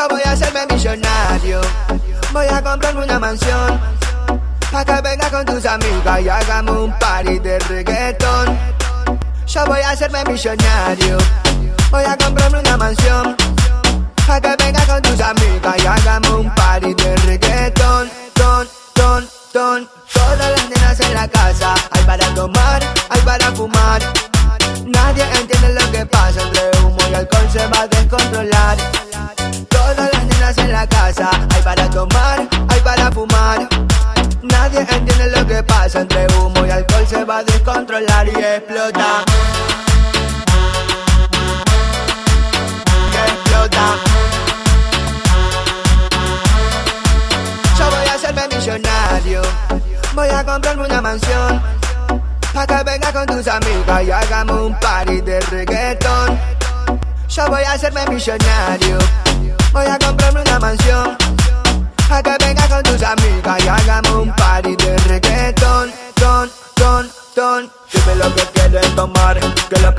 Yo voy a hacerme millonario. Voy a comprarme una mansión. Pa' que vengas con tus amigas y hagamos un party de reggaetón. Yo voy a hacerme millonario. Voy a comprarme una mansión. Pa' que vengas con tus amigas y hagamos un party de reggaetón. Ton, ton, ton. Todas las nenas en la casa. Hay para tomar, hay para fumar. Nadie entiende lo que pasa entre humo y alcohol se va a descontrolar. Hay para tomar, hay para fumar. Nadie entiende lo que pasa entre humo y alcohol se va a descontrolar y explota. Y explota. Yo voy a hacerme millonario. Voy a comprarme una mansión. Pa' que vengas con tus amigas y hagamos un party de reggaetón. Yo voy a hacerme millonario.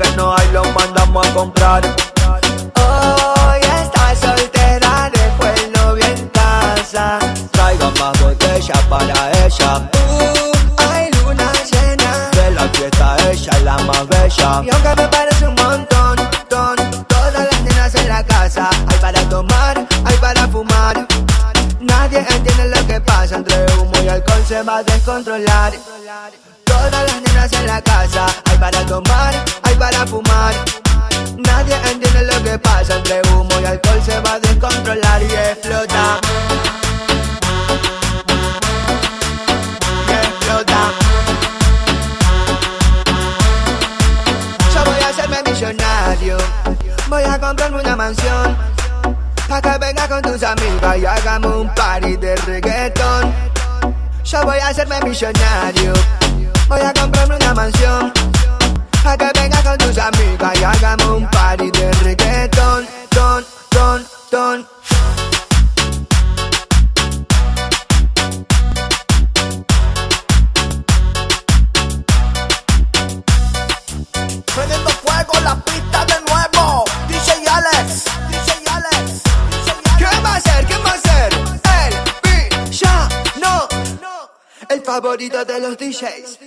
Que no hay lo mandamos a comprar. Hoy está soltera, dejó el novio en casa. Traiga más botella para ella, Uh, hay luna llena. de la fiesta ella es la más bella. Y aunque me parece un montón, ton, todas las nenas en la casa. Hay para tomar, hay para fumar. Nadie entiende lo que pasa entre humo y alcohol se va a descontrolar. Todas las nenas en la casa. Hay para tomar, para fumar. Nadie entiende lo que pasa entre humo y alcohol se va a descontrolar y explota. Yo voy a hacerme millonario. Voy a comprarme una mansión. Pa' que vengas con tus amigas y hagamos un party de reggaetón. Yo voy a hacerme millonario. Voy a comprarme una mansión. El favorito de los DJs.